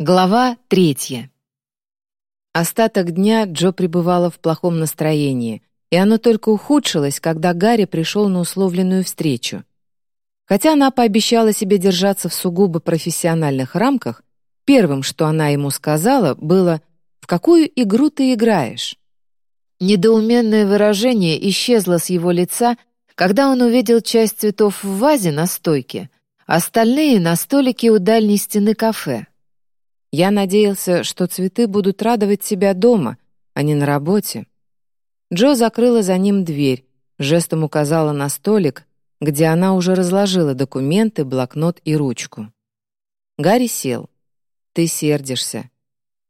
Глава третья. Остаток дня Джо пребывала в плохом настроении, и оно только ухудшилось, когда Гарри пришел на условленную встречу. Хотя она пообещала себе держаться в сугубо профессиональных рамках, первым, что она ему сказала, было «В какую игру ты играешь?». Недоуменное выражение исчезло с его лица, когда он увидел часть цветов в вазе на стойке, остальные — на столике у дальней стены кафе. Я надеялся, что цветы будут радовать себя дома, а не на работе. Джо закрыла за ним дверь, жестом указала на столик, где она уже разложила документы, блокнот и ручку. Гарри сел. «Ты сердишься.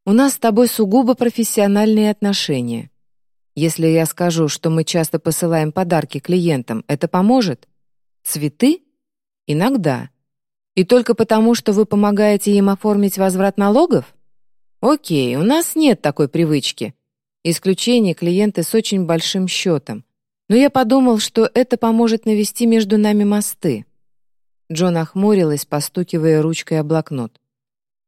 У нас с тобой сугубо профессиональные отношения. Если я скажу, что мы часто посылаем подарки клиентам, это поможет? Цветы? Иногда. И только потому, что вы помогаете им оформить возврат налогов? Окей, у нас нет такой привычки. Исключение клиенты с очень большим счетом. Но я подумал, что это поможет навести между нами мосты. Джон охмурилась, постукивая ручкой о блокнот.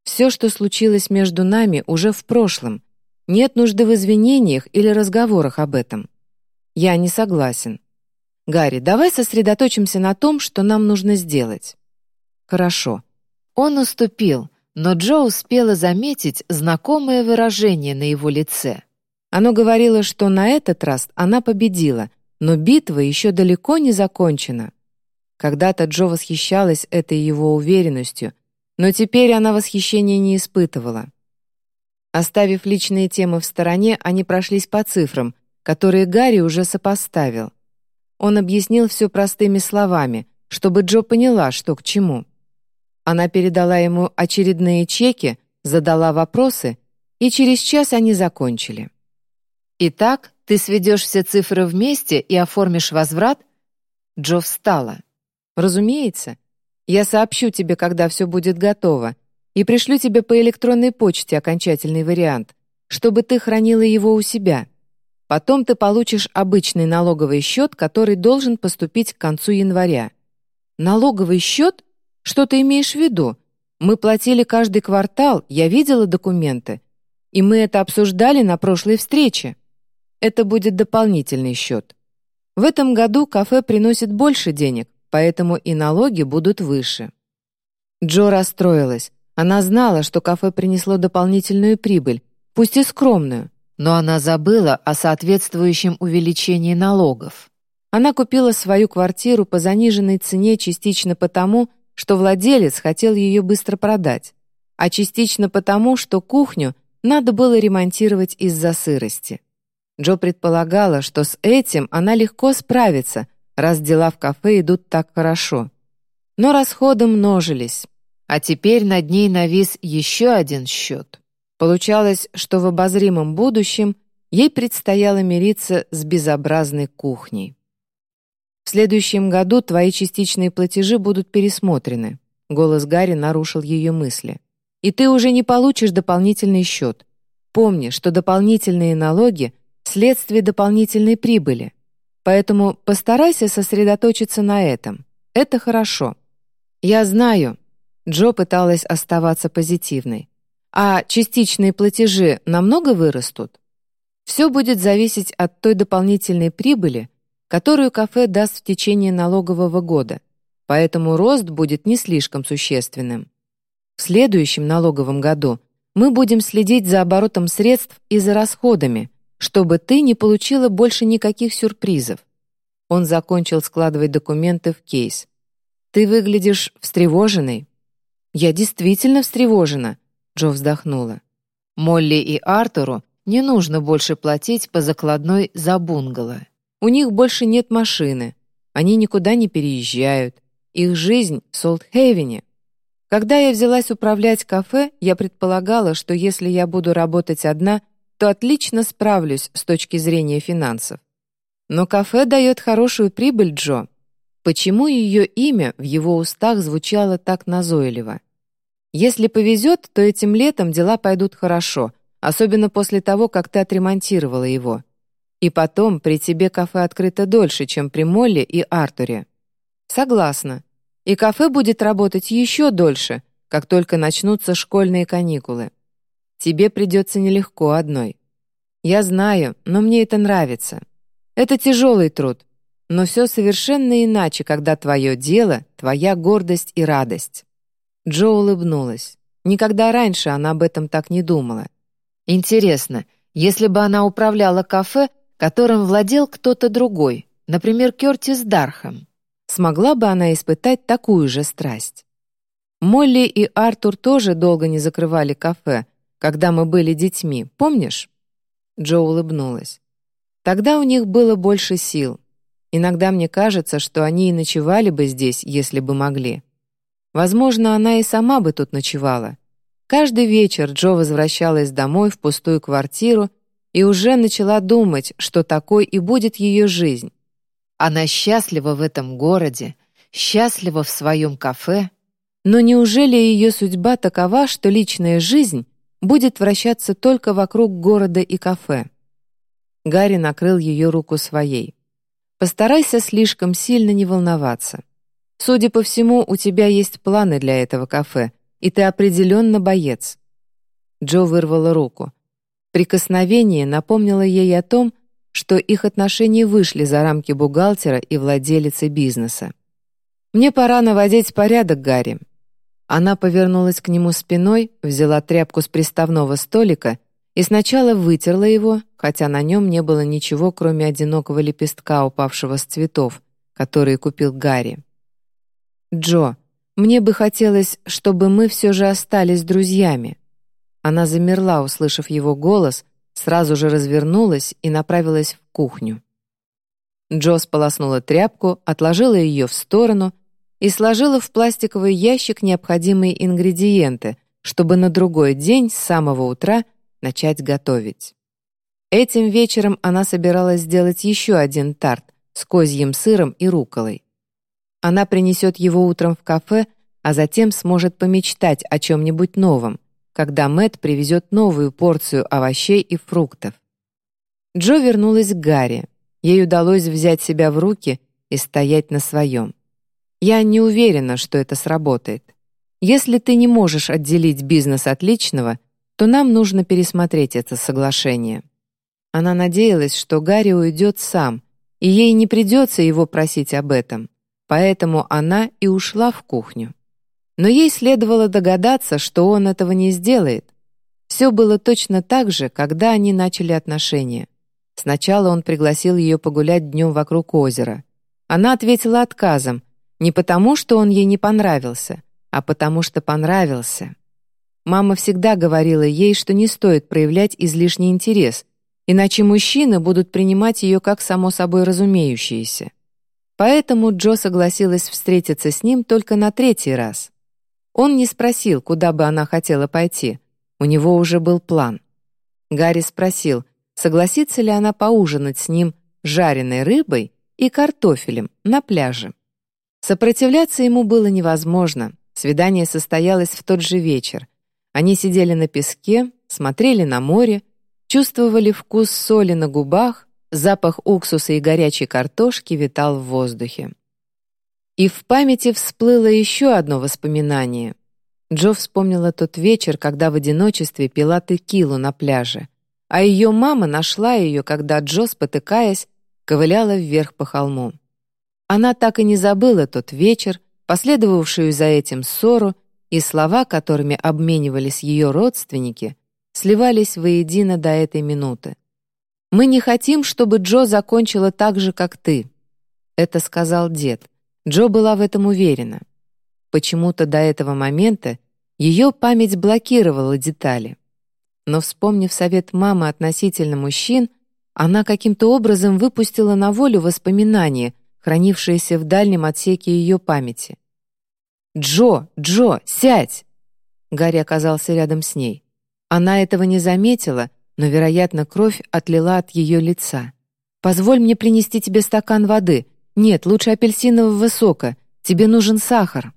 Все, что случилось между нами, уже в прошлом. Нет нужды в извинениях или разговорах об этом. Я не согласен. Гарри, давай сосредоточимся на том, что нам нужно сделать. Хорошо. Он уступил, но Джо успела заметить знакомое выражение на его лице. Оно говорило, что на этот раз она победила, но битва еще далеко не закончена. Когда-то Джо восхищалась этой его уверенностью, но теперь она восхищения не испытывала. Оставив личные темы в стороне, они прошлись по цифрам, которые Гарри уже сопоставил. Он объяснил все простыми словами, чтобы Джо поняла, что к чему. Она передала ему очередные чеки, задала вопросы, и через час они закончили. «Итак, ты сведешь все цифры вместе и оформишь возврат?» Джо встала. «Разумеется. Я сообщу тебе, когда все будет готово, и пришлю тебе по электронной почте окончательный вариант, чтобы ты хранила его у себя. Потом ты получишь обычный налоговый счет, который должен поступить к концу января. Налоговый счет? Что ты имеешь в виду? Мы платили каждый квартал, я видела документы. И мы это обсуждали на прошлой встрече. Это будет дополнительный счет. В этом году кафе приносит больше денег, поэтому и налоги будут выше. Джо расстроилась. Она знала, что кафе принесло дополнительную прибыль, пусть и скромную, но она забыла о соответствующем увеличении налогов. Она купила свою квартиру по заниженной цене частично потому, что владелец хотел ее быстро продать, а частично потому, что кухню надо было ремонтировать из-за сырости. Джо предполагала, что с этим она легко справится, раз дела в кафе идут так хорошо. Но расходы множились, а теперь над ней навис еще один счет. Получалось, что в обозримом будущем ей предстояло мириться с безобразной кухней. В следующем году твои частичные платежи будут пересмотрены». Голос Гарри нарушил ее мысли. «И ты уже не получишь дополнительный счет. Помни, что дополнительные налоги — следствие дополнительной прибыли. Поэтому постарайся сосредоточиться на этом. Это хорошо». «Я знаю». Джо пыталась оставаться позитивной. «А частичные платежи намного вырастут?» Все будет зависеть от той дополнительной прибыли, которую кафе даст в течение налогового года, поэтому рост будет не слишком существенным. В следующем налоговом году мы будем следить за оборотом средств и за расходами, чтобы ты не получила больше никаких сюрпризов. Он закончил складывать документы в кейс. «Ты выглядишь встревоженной». «Я действительно встревожена», — Джо вздохнула. «Молли и Артуру не нужно больше платить по закладной за бунгало. У них больше нет машины, они никуда не переезжают, их жизнь в Солтхейвене. Когда я взялась управлять кафе, я предполагала, что если я буду работать одна, то отлично справлюсь с точки зрения финансов. Но кафе дает хорошую прибыль Джо. Почему ее имя в его устах звучало так назойливо? Если повезет, то этим летом дела пойдут хорошо, особенно после того, как ты отремонтировала его. И потом, при тебе кафе открыто дольше, чем при Молле и Артуре. Согласна. И кафе будет работать еще дольше, как только начнутся школьные каникулы. Тебе придется нелегко одной. Я знаю, но мне это нравится. Это тяжелый труд, но все совершенно иначе, когда твое дело — твоя гордость и радость». Джо улыбнулась. Никогда раньше она об этом так не думала. Интересно, если бы она управляла кафе, которым владел кто-то другой, например, Кертис Дархам, смогла бы она испытать такую же страсть? Молли и Артур тоже долго не закрывали кафе, когда мы были детьми, помнишь?» Джо улыбнулась. «Тогда у них было больше сил. Иногда мне кажется, что они и ночевали бы здесь, если бы могли. Возможно, она и сама бы тут ночевала. Каждый вечер Джо возвращалась домой в пустую квартиру и уже начала думать, что такой и будет ее жизнь. Она счастлива в этом городе, счастлива в своем кафе, но неужели ее судьба такова, что личная жизнь будет вращаться только вокруг города и кафе? Гарри накрыл ее руку своей. Постарайся слишком сильно не волноваться. Судя по всему, у тебя есть планы для этого кафе, и ты определенно боец». Джо вырвала руку. Прикосновение напомнило ей о том, что их отношения вышли за рамки бухгалтера и владелицы бизнеса. «Мне пора наводить порядок, Гарри». Она повернулась к нему спиной, взяла тряпку с приставного столика и сначала вытерла его, хотя на нем не было ничего, кроме одинокого лепестка, упавшего с цветов, которые купил Гарри. «Джо, мне бы хотелось, чтобы мы все же остались друзьями». Она замерла, услышав его голос, сразу же развернулась и направилась в кухню. Джо сполоснула тряпку, отложила ее в сторону и сложила в пластиковый ящик необходимые ингредиенты, чтобы на другой день с самого утра — начать готовить. Этим вечером она собиралась сделать еще один тарт с козьим сыром и руколой. Она принесет его утром в кафе, а затем сможет помечтать о чем-нибудь новом, когда Мэт привезет новую порцию овощей и фруктов. Джо вернулась к Гарри. Ей удалось взять себя в руки и стоять на своем. Я не уверена, что это сработает. Если ты не можешь отделить бизнес от личного, то нам нужно пересмотреть это соглашение». Она надеялась, что Гарри уйдет сам, и ей не придется его просить об этом, поэтому она и ушла в кухню. Но ей следовало догадаться, что он этого не сделает. Все было точно так же, когда они начали отношения. Сначала он пригласил ее погулять днем вокруг озера. Она ответила отказом, не потому, что он ей не понравился, а потому что понравился. Мама всегда говорила ей, что не стоит проявлять излишний интерес, иначе мужчины будут принимать ее как само собой разумеющееся. Поэтому Джо согласилась встретиться с ним только на третий раз. Он не спросил, куда бы она хотела пойти. У него уже был план. Гарри спросил, согласится ли она поужинать с ним жареной рыбой и картофелем на пляже. Сопротивляться ему было невозможно. Свидание состоялось в тот же вечер, они сидели на песке, смотрели на море, чувствовали вкус соли на губах, запах уксуса и горячей картошки витал в воздухе. И в памяти всплыло еще одно воспоминание. Джо вспомнила тот вечер, когда в одиночестве пила текилу на пляже, а ее мама нашла ее, когда Джо, спотыкаясь, ковыляла вверх по холму. Она так и не забыла тот вечер, последовавшую за этим ссору и слова, которыми обменивались ее родственники, сливались воедино до этой минуты. «Мы не хотим, чтобы Джо закончила так же, как ты», — это сказал дед. Джо была в этом уверена. Почему-то до этого момента ее память блокировала детали. Но, вспомнив совет мамы относительно мужчин, она каким-то образом выпустила на волю воспоминания, хранившиеся в дальнем отсеке ее памяти. «Джо! Джо! Сядь!» Гарри оказался рядом с ней. Она этого не заметила, но, вероятно, кровь отлила от ее лица. «Позволь мне принести тебе стакан воды. Нет, лучше апельсинового сока. Тебе нужен сахар».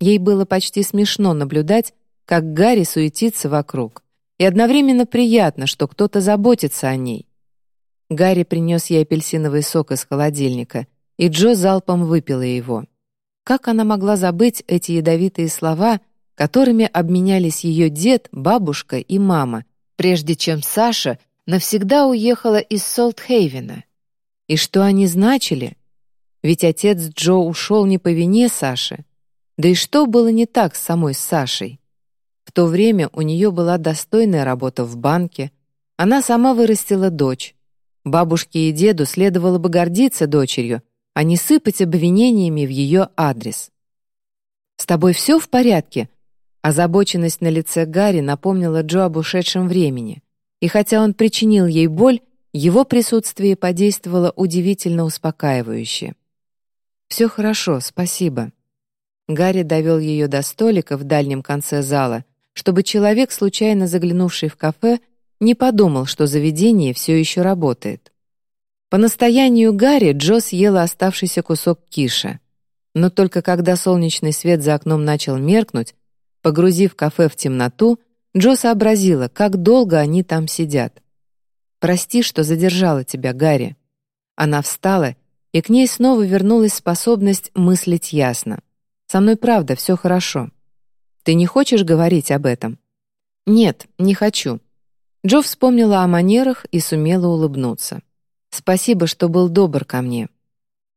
Ей было почти смешно наблюдать, как Гарри суетится вокруг. И одновременно приятно, что кто-то заботится о ней. Гарри принес ей апельсиновый сок из холодильника, и Джо залпом выпила его. Как она могла забыть эти ядовитые слова, которыми обменялись ее дед, бабушка и мама, прежде чем Саша навсегда уехала из Солтхейвена. И что они значили? Ведь отец Джо ушел не по вине Саши. Да и что было не так с самой Сашей? В то время у нее была достойная работа в банке, она сама вырастила дочь. Бабушке и деду следовало бы гордиться дочерью, а не сыпать обвинениями в ее адрес. «С тобой все в порядке?» Озабоченность на лице Гарри напомнила Джо об ушедшем времени. И хотя он причинил ей боль, его присутствие подействовало удивительно успокаивающе. «Все хорошо, спасибо». Гарри довел ее до столика в дальнем конце зала, чтобы человек, случайно заглянувший в кафе, не подумал, что заведение все еще работает. По настоянию Гарри Джо съела оставшийся кусок киша. Но только когда солнечный свет за окном начал меркнуть, погрузив кафе в темноту, Джо сообразила, как долго они там сидят. «Прости, что задержала тебя, Гарри». Она встала, и к ней снова вернулась способность мыслить ясно. «Со мной правда все хорошо. Ты не хочешь говорить об этом?» «Нет, не хочу». Джо вспомнила о манерах и сумела улыбнуться. «Спасибо, что был добр ко мне».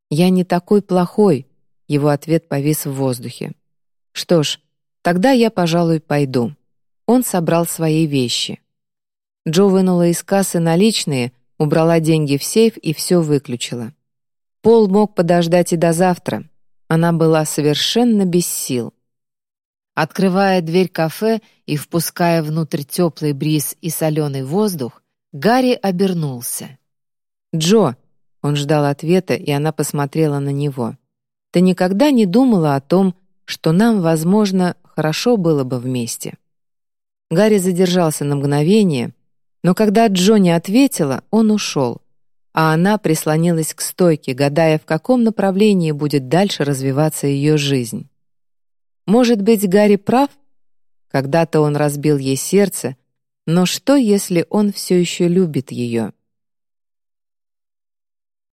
«Я не такой плохой», — его ответ повис в воздухе. «Что ж, тогда я, пожалуй, пойду». Он собрал свои вещи. Джо вынула из кассы наличные, убрала деньги в сейф и все выключила. Пол мог подождать и до завтра. Она была совершенно без сил. Открывая дверь кафе и впуская внутрь теплый бриз и соленый воздух, Гарри обернулся. «Джо!» — он ждал ответа, и она посмотрела на него. «Ты никогда не думала о том, что нам, возможно, хорошо было бы вместе?» Гарри задержался на мгновение, но когда Джо не ответила, он ушел, а она прислонилась к стойке, гадая, в каком направлении будет дальше развиваться ее жизнь. Может быть, Гарри прав? Когда-то он разбил ей сердце, но что, если он все еще любит ее?